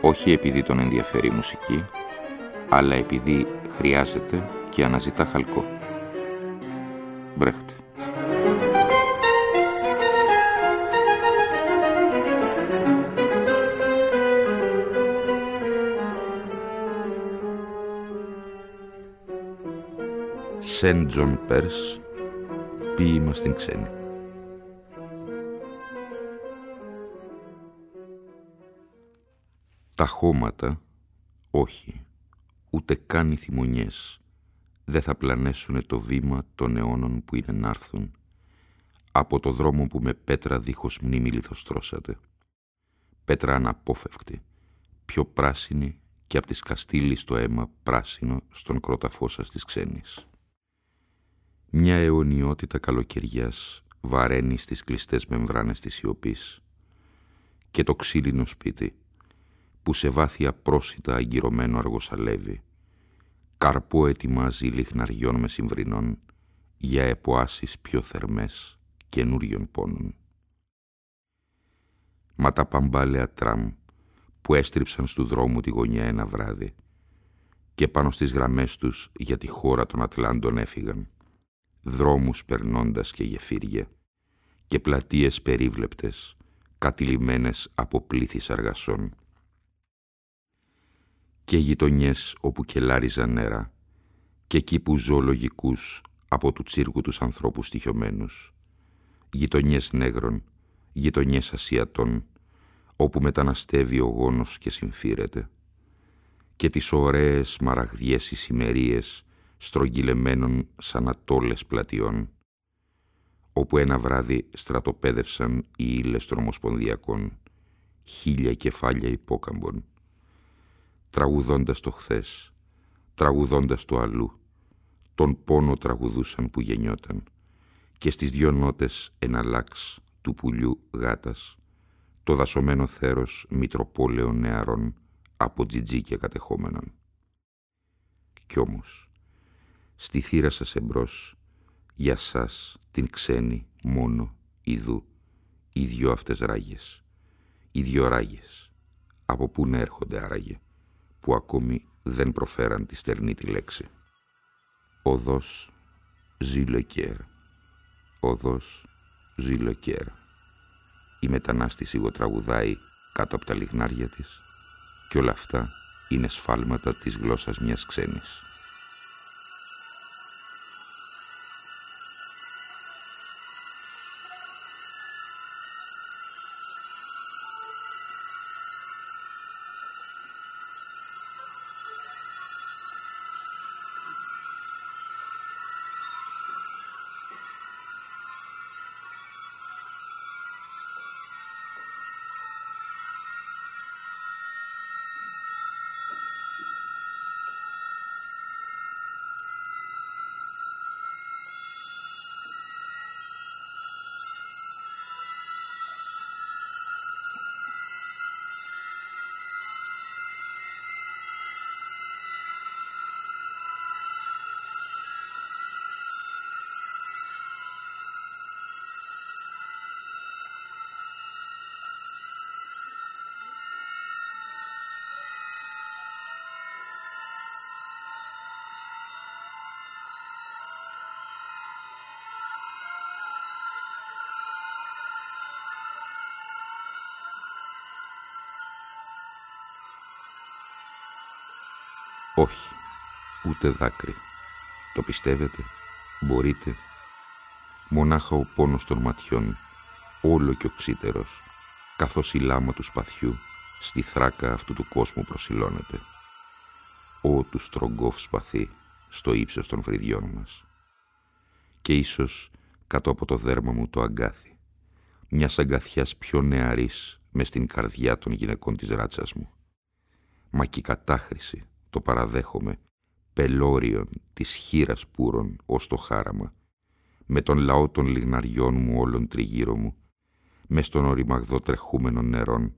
όχι επειδή τον ενδιαφέρει η μουσική, αλλά επειδή χρειάζεται και αναζητά χαλκό. Μπρεχτ. Σεν Τζον Περς, ποίημα στην ξένη. Τα χώματα, όχι, ούτε καν οι θυμονιές, δεν θα πλανέσουνε το βήμα των αιώνων που είναι να έρθουν, από το δρόμο που με πέτρα δίχως μνήμη λιθοστρώσατε. Πέτρα αναπόφευκτη, πιο πράσινη και από τη σκαστήλη στο αίμα πράσινο στον κρόταφό σας της ξένης. Μια αιωνιότητα καλοκαιριάς βαραίνει στις κλειστές μεμβράνες της σιωπής και το ξύλινο σπίτι που σε βάθια πρόσιτα αγκυρωμένο αργοσαλεύει, καρπό ετοιμάζει λιχναριών με συμβρινών για εποάσεις πιο θερμές καινούριων πόνων. Μα τα παμπάλαια τραμ που έστριψαν στου δρόμου τη γωνιά ένα βράδυ και πάνω στις γραμμές τους για τη χώρα των Ατλάντων έφυγαν, δρόμους περνώντας και γεφύρια και πλατείες περίβλεπτες, κατηλημένες από πλήθης αργασών και γειτονιές όπου κελάριζαν νερά και εκεί που ζωολογικούς από του τσίρκου τους ανθρώπους στοιχειωμένους, γειτονιές νέγρων, γειτονιές ασιατών, όπου μεταναστεύει ο γόνος και συμφύρεται, και τις ωραίες μαραγδιές ησημερίες στρογγυλεμένων σαν ατόλες πλατιών, όπου ένα βράδυ στρατοπέδευσαν οι ύλες των Ομοσπονδιακών, χίλια κεφάλια υπόκαμπων, τραγουδώντας το χθες, τραγουδώντας το αλλού, τον πόνο τραγουδούσαν που γεννιόταν και στις δυο νότες εναλλάξ του πουλιού γάτας, το δασωμένο θέρος μητροπόλεων νεαρών από τζιτζίκια κατεχόμενων. Κι όμως, στη θύρα σας εμπρός, για σας την ξένη μόνο ιδού, οι δυο αυτές ράγες, οι δυο ράγες, από πού να έρχονται άραγε που ακόμη δεν προφέραν τη στερνή τη λέξη. Οδός Ζιλεκέρ. Οδός Ζιλεκέρ. Η μετανάστης τραγουδάει κάτω από τα λιγνάρια της και όλα αυτά είναι σφάλματα της γλώσσας μιας ξένης. Όχι, ούτε δάκρυ. Το πιστεύετε, μπορείτε. Μονάχα ο πόνος των ματιών, όλο και οξύτερος, καθώς η λάμα του σπαθιού στη θράκα αυτού του κόσμου προσιλώνεται. Ω τους στρογκόφ σπαθί στο ύψος των φρυδιών μας. Και ίσως κάτω από το δέρμα μου το αγκάθι, μιας αγκαθιάς πιο νεαρής μες στην καρδιά των γυναικών της ράτσας μου Μα και η κατάχρηση, το παραδέχομαι, πελώριον της χείρας πούρων ως το χάραμα, με τον λαό των λιγναριών μου όλων τριγύρω μου, μες στον οριμαγδό τρεχούμενων νερών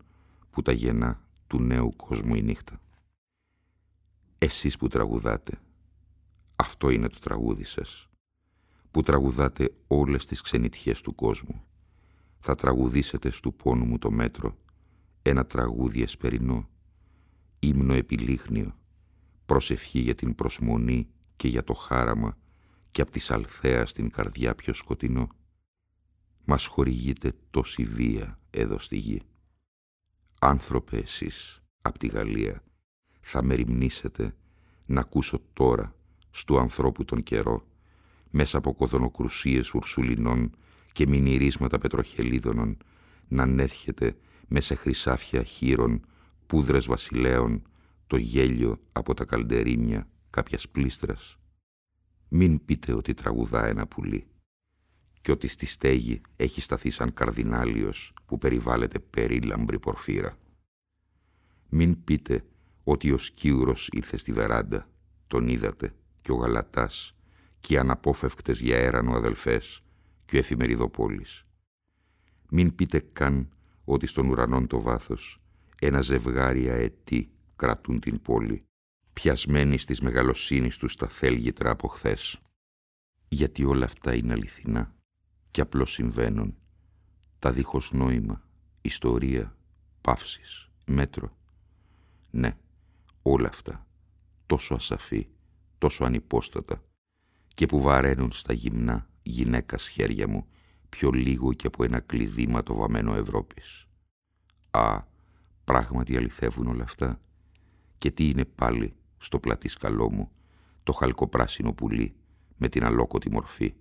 που τα γεννά του νέου κόσμου η νύχτα. Εσείς που τραγουδάτε, αυτό είναι το τραγούδι σας, που τραγουδάτε όλες τις ξενιτιές του κόσμου. Θα τραγουδήσετε στου πόνου μου το μέτρο, ένα τραγούδι εσπερινό, ύμνο επιλίχνιο, προσευχή για την προσμονή και για το χάραμα και απ' της αλθέας στην καρδιά πιο σκοτεινό. Μας χορηγείτε τόση βία εδώ στη γη. Άνθρωπε εσείς, απ' τη Γαλλία, θα με ρημνήσετε να ακούσω τώρα στου ανθρώπου τον καιρό, μέσα από κοδονοκρουσίες ουρσουλινών και μηνυρίσματα πετροχελίδωνων, να ανέρχεται μέσα χρυσάφια χείρων, πούδρες βασιλέων, το γέλιο από τα καλντερίμια κάποιας πλήστρας. Μην πείτε ότι τραγουδά ένα πουλί και ότι στη στέγη έχει σταθεί σαν καρδινάλιος που περιβάλλεται περίλαμπρη πορφύρα. Μην πείτε ότι ο σκύουρος ήρθε στη βεράντα, τον είδατε, και ο Γαλατάς, και οι αναπόφευκτες για έρανο αδελφές, και ο εφημεριδοπόλης. Μην πείτε καν ότι στον ουρανόν το βάθος ένα ζευγάρι αετή κρατούν την πόλη, πιασμένοι στις μεγαλοσύνης τους τα θέλγητρα από χθες. Γιατί όλα αυτά είναι αληθινά και απλώς συμβαίνουν. Τα δίχως νόημα, ιστορία, παύσεις, μέτρο. Ναι, όλα αυτά, τόσο ασαφή, τόσο ανυπόστατα και που βαραίνουν στα γυμνά γυναίκας χέρια μου πιο λίγο και από ένα κλειδί το βαμμένο Ευρώπης. Α, πράγματι αληθεύουν όλα αυτά. Και τι είναι πάλι στο πλατή σκαλό μου το χαλκοπράσινο πουλί με την αλόκοτη μορφή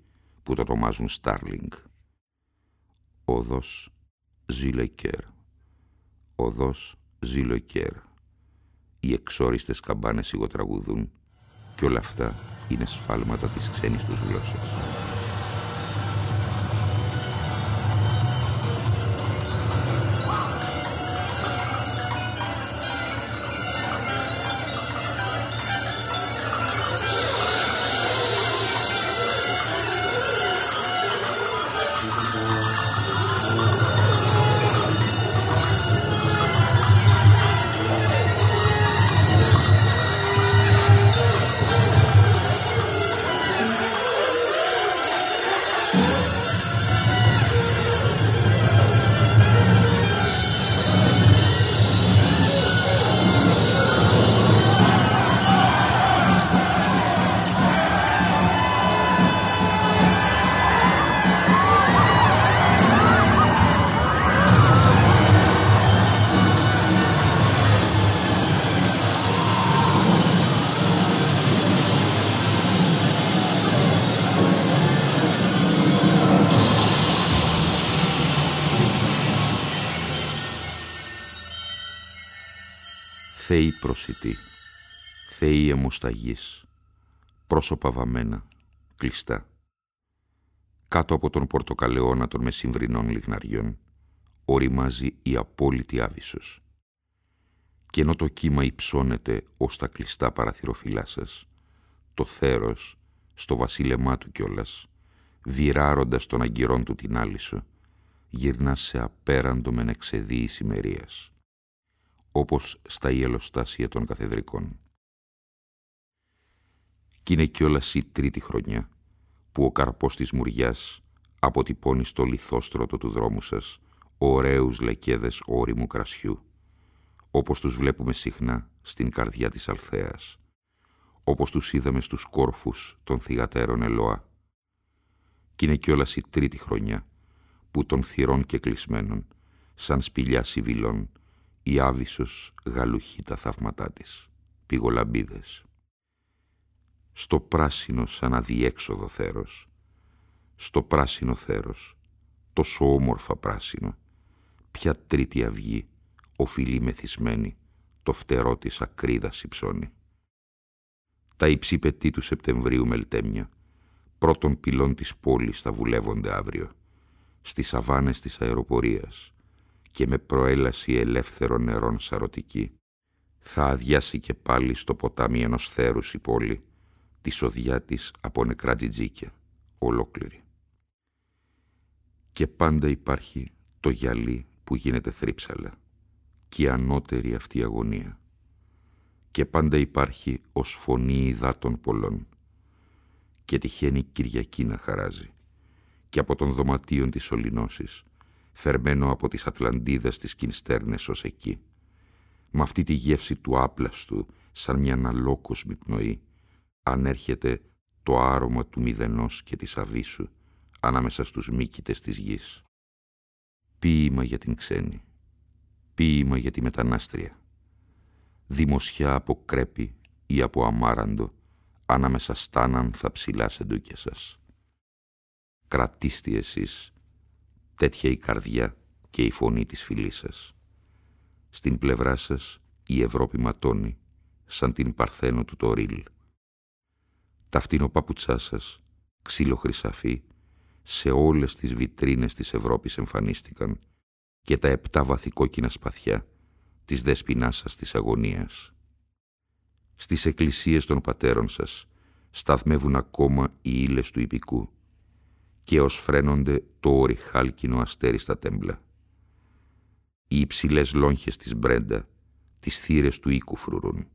που το ονομάζουν Στάρλινγκ. Οδός Ζιλεκέρ. Οδός Ζιλεκέρ. Οι εξόριστες καμπάνες σιγοτραγουδούν και όλα αυτά είναι σφάλματα της ξένης τους γλώσσας. Θεοί προσιτοί, θεοί αιμοσταγής, πρόσωπα βαμμένα, κλειστά. Κάτω από τον πορτοκαλαιώνα των μεσημβρινών λιγναριών, οριμάζει η απόλυτη άβυσος. Και ενώ το κύμα υψώνεται ως τα κλειστά παραθυροφυλά σας, το θέρος, στο βασίλεμά του κιόλας, βιράροντας τον αγκυρών του την άλυσο, γυρνά σε απέραντο μεν εξεδί ησημερίας όπως στα ιελοστάσια των καθεδρικών. Κι είναι κιόλας η τρίτη χρονιά που ο καρπός της μουριάς αποτυπώνει στο λιθόστρωτο του δρόμου σας ωραίους λεκέδες όριμου κρασιού, όπως τους βλέπουμε συχνά στην καρδιά της Αλθέας, όπως τους είδαμε στους κόρφους των θυγατέρων Ελώα. Κι είναι κιόλας η τρίτη χρονιά που των θυρών και κλεισμένων, σαν σπηλιά σιβηλών, η Άβυσσος γαλουχεί τα θαύματά της, πηγολαμπίδες. Στο πράσινο σαν αδιέξοδο θέρος, στο πράσινο θέρος, τόσο όμορφα πράσινο, ποια τρίτη αυγή, οφειλή μεθυσμένη, το φτερό της ακρίδας υψώνει. Τα υψίπετή του Σεπτεμβρίου μελτέμια, πρώτων πυλών της πόλης θα βουλεύονται αύριο, στις σαβάνες της αεροπορίας, και με προέλαση ελεύθερων νερών σαρωτική, θα αδειάσει και πάλι στο ποτάμι ενός θέρους η πόλη, τη σοδιά της από νεκρά τζιτζίκια, ολόκληρη. Και πάντα υπάρχει το γυαλί που γίνεται θρύψαλα και η ανώτερη αυτή αγωνία. Και πάντα υπάρχει ως φωνή υδάτων πολλών και τυχαίνει Κυριακή να χαράζει και από των δωματίων της Ολυνώσης, φερμένο από τις Ατλαντίδες της Κινστέρνες ως εκεί, με αυτή τη γεύση του άπλαστου σαν μια αναλόκοσμη πνοή, ανέρχεται το άρωμα του μηδενός και της αβίσου ανάμεσα στους μήκητες της γης. Ποίημα για την ξένη, ποίημα για τη μετανάστρια, δημοσιά από κρέπη ή από αμάραντο, ανάμεσα στάναν θα ψηλά σεντούκια σας. Κρατήστε εσείς τέτοια η καρδιά και η φωνή της φιλής σας. Στην πλευρά σας η Ευρώπη ματώνει, σαν την Παρθένο του Τωρίλ. Τα φτηνοπαπουτσά σας, ξύλο χρυσαφή, σε όλες τις βιτρίνες της Ευρώπης εμφανίστηκαν και τα επτά βαθικόκκινα σπαθιά της δέσποινάς σας της αγωνίας. Στις εκκλησίες των πατέρων σας σταθμεύουν ακόμα οι ύλες του υπηκού και ως φρένονται το ορυχάλκινο αστέρι στα τέμπλα. Οι υψηλές λόγχες της Μπρέντα, τις θύρες του οίκου φρουρούν,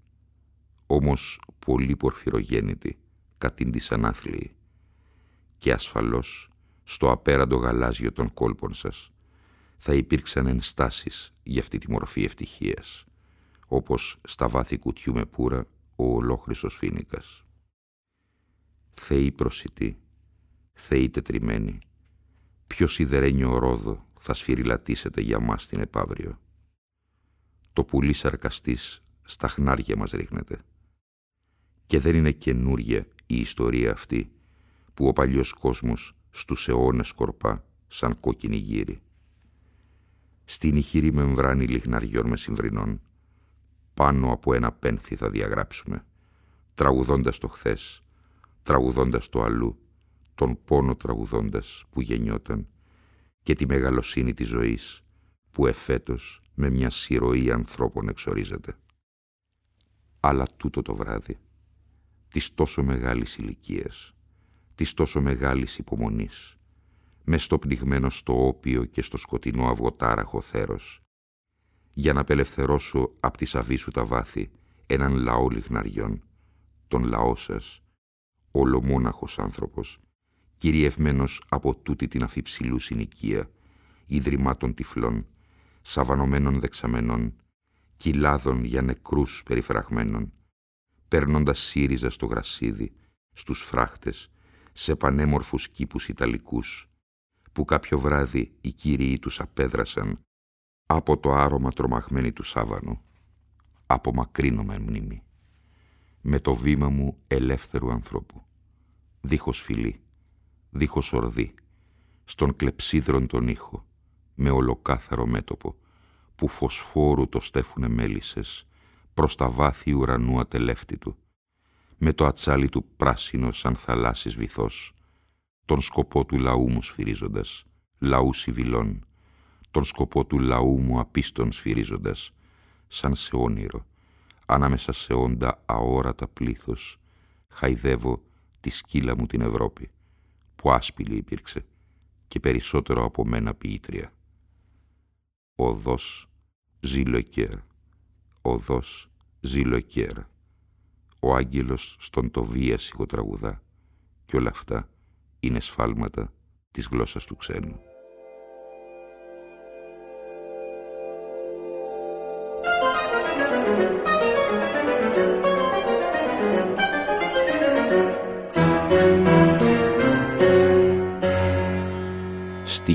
όμως πολύ πορφυρογέννητοι, κατήν της ανάθλιοι, και ασφαλώς στο απέραντο γαλάζιο των κόλπων σας θα υπήρξαν ενστάσεις για αυτή τη μορφή ευτυχίας, όπως στα βάθη κουτιού με πουρα ο ολόχρυσος φίνικας. Θεοί προσιτοί, Θεοί τετριμένοι, ποιος σιδερένιο ρόδο θα σφυριλατήσετε για μας την επαύριο. Το πουλί σαρκαστής στα χνάρια μας ρίχνεται. Και δεν είναι καινούρια η ιστορία αυτή που ο παλιός κόσμος στους αιώνες σκορπά σαν κόκκινη γύρι. Στην ηχηρή μεμβράνη λιχναριών με συμβρινών, πάνω από ένα πένθη θα διαγράψουμε, τραγουδώντας το χθες, τραγουδώντας το αλλού, τον πόνο τραγουδώντας που γεννιόταν και τη μεγαλοσύνη της ζωής που εφέτος με μια συρροή ανθρώπων εξορίζεται. Αλλά τούτο το βράδυ, της τόσο μεγάλης ηλικίας, της τόσο μεγάλης υπομονής, μες στο πνιγμένο στο όπιο και στο σκοτεινό αυγοτάραχο θέρος, για να απελευθερώσω απ' τη αβίσου τα βάθη έναν λαό λιχναριών, τον λαό σας, ολομόναχος άνθρωπος, κυριευμένος από τούτη την αφιψηλού συνοικία, ιδρυμάτων τυφλών, σαβανωμένων δεξαμενών, κοιλάδων για νεκρούς περιφραγμένων, παίρνοντας σύριζα στο γρασίδι, στους φράχτες, σε πανέμορφους κήπους Ιταλικούς, που κάποιο βράδυ οι κύριοι τους απέδρασαν από το άρωμα τρομαγμένη του σάβανου, απομακρύνω με μνήμη, με το βήμα μου ελεύθερου ανθρώπου, δίχως φιλή, δίχως ορδί, στον κλεψίδρον τον ήχο, με ολοκάθαρο μέτωπο, που φωσφόρου το στέφουνε μέλισσες, προς τα βάθη ουρανού ατελεύτητου, με το ατσάλι του πράσινο σαν θαλάσσης βυθός, τον σκοπό του λαού μου σφυρίζοντας, λαού σιβηλών, τον σκοπό του λαού μου απίστων σφυρίζοντας, σαν σε όνειρο, ανάμεσα σε όντα αόρατα πλήθος, χαϊδεύω τη σκύλα μου την Ευρώπη που άσπηλη υπήρξε και περισσότερο από μένα ποιήτρια. Οδός ζήλοκέρ, οδός ζήλοκέρ. Ο άγγελος στον Τοβία σιγοτραγουδά και όλα αυτά είναι σφάλματα της γλώσσας του ξένου.